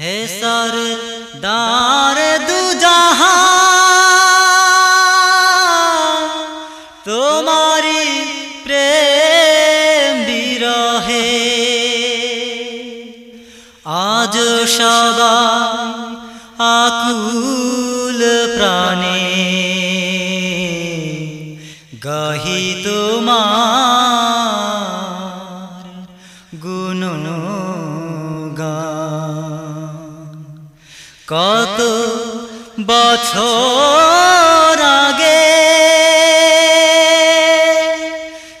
হে সর দার দু তোমারি প্রেম বিরহে। আজ সবাই আকুল প্রাণে গাহি তোমার কত বছর আগে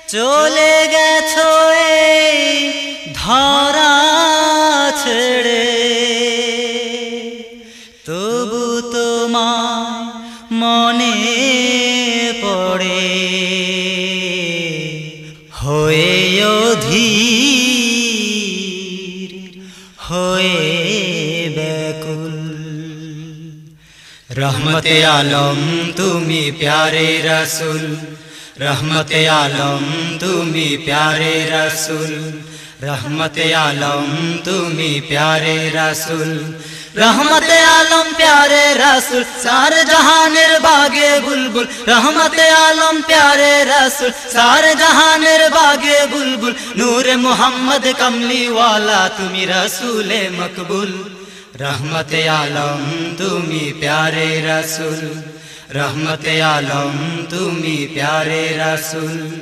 চলে গেছো এই ধরা ছেড়ে। তবু তোমার মনে পড়ে। হয়ে অধীর রহমতে আলম তুমি প্যারে রসুল রহমতে আলম তুমি প্যারে রসুল রহমতে আলম তুমি প্যারে রসুল রহমতে আলম প্যারে রসুল সার জাহানের বাগে বুলবুল রহমতে আলম প্যারে রসুল সার জাহানের বাগে বুলবুল নূরে মোহাম্মদ কমলিওয়ালা তুমি রসুলে মকবুল রহমতে আলম, তুমি প্যারে রসুল। রহমতে আলম, তুমি প্যারে রসুল।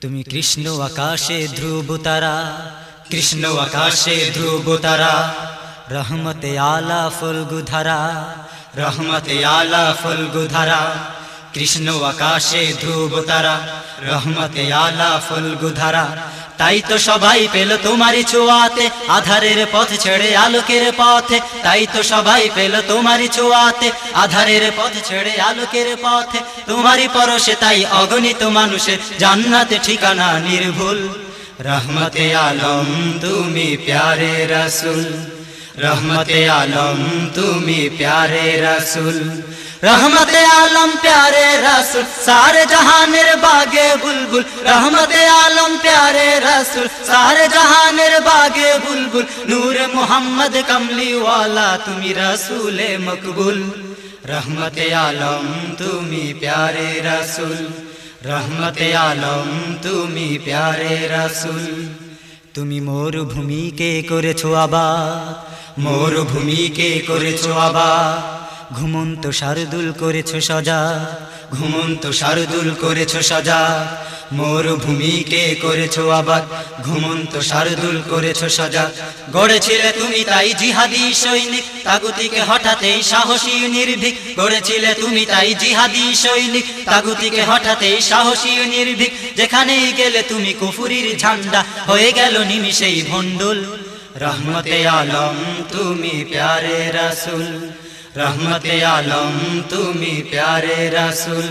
তুমি কৃষ্ণ আকাশে ধ্রুব তারা, কৃষ্ণ আকাশে ধ্রুব তারা। রহমতে আলা ফুলগু ধারা, রহমতে আলা ফুলগু ধারা। কৃষ্ণ আকাশে ধ্রুব তারা, রহমতে আলা ফুলগু ধারা। তাই তো সবাই পেল তোমারই ছোঁয়াতে, আধারের পথ ছেড়ে আলোকের পথে। তাই তো সবাই পেল তোমারই ছোঁয়াতে, আধারের পথ ছেড়ে আলোকের পথে। তোমারই পরশে তাই অগণিত মানুষের জান্নাতে ঠিকানা নির্ভুল। রহমতে আলম, তুমি প্যারে রসুল। রহমতে আলম, তুমি প্যারে রসুল। রহমতে আলম প্যারে রসুল, সারে জাহানের বাগে বুলবুল। রহমতে আলম প্যারে রসুল, সারে জাহানের বাগে বুলবুল। নূর মোহাম্মদ কমলিওয়ালা, তুমি রসুলে মকবুল। রহমতে আলম, তুমি প্যারে রসুল। রহমতে আলম, তুমি প্যারে রসুল। তুমি মোর ভূমিকে করেছ আবা মোর ভূমিকে করেছ আবার ঘুমন্ত শারদুল করেছ সজা, ঘুমন্ত শারদুল করেছ সাজা। মোর ভূমিকে করেছ আবার ঘুমন্ত শারদুল করেছ সাজা। গড়েছিলে তুমি তাই জিহাদি সৈনিক, তাগুতিকে হঠাৎই সাহসী নির্ভীক। গড়েছিলে তুমি তাই জিহাদি সৈনিক, তাগুতিকে হঠাৎই সাহসী নির্ভীক। যেখানেই গেলে তুমি কুফুরির ঝান্ডা, হয়ে গেল নিমিষেই ভণ্ডুল। রহমতে আলম, তুমি প্যারে রসুল। রহমতে আলম তুমি প্যারে রসুল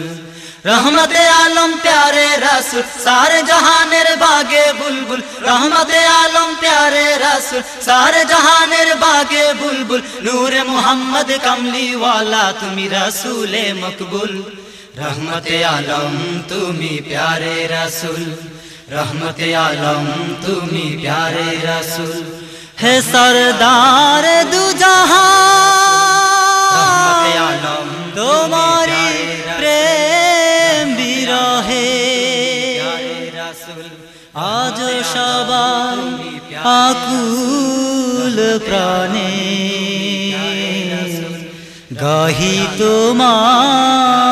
রহমতে আলম প্যারে রসুল সারে জাহানের বাগে বুলবুল রহমতে আলম প্যারে রসুল সারে জাহানের বাগে বুলবুল নূরে মোহাম্মদ কমলিওয়ালা তুমি রসুলে মকবুল রহমতে আলম তুমি প্যারে রসুল রহমতে আলম তুমি প্যারে রসুল হে সরদার দু রহমতে আজ সবাই আকুল প্রাণে। গাহি তোমার